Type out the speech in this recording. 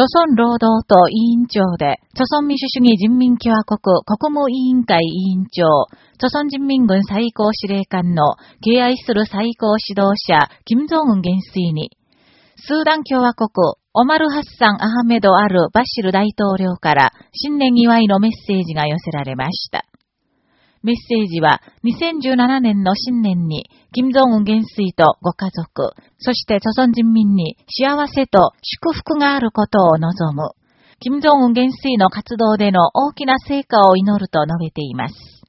朝鮮労働党委員長で、朝鮮民主主義人民共和国国務委員会委員長、朝鮮人民軍最高司令官の敬愛する最高指導者、金正恩元帥に、スーダン共和国、オマル・ハッサン・アハメド・アル・バシル大統領から新年祝いのメッセージが寄せられました。メッセージは2017年の新年に、金正恩元帥とご家族、そして朝鮮人民に幸せと祝福があることを望む。金正恩元帥の活動での大きな成果を祈ると述べています。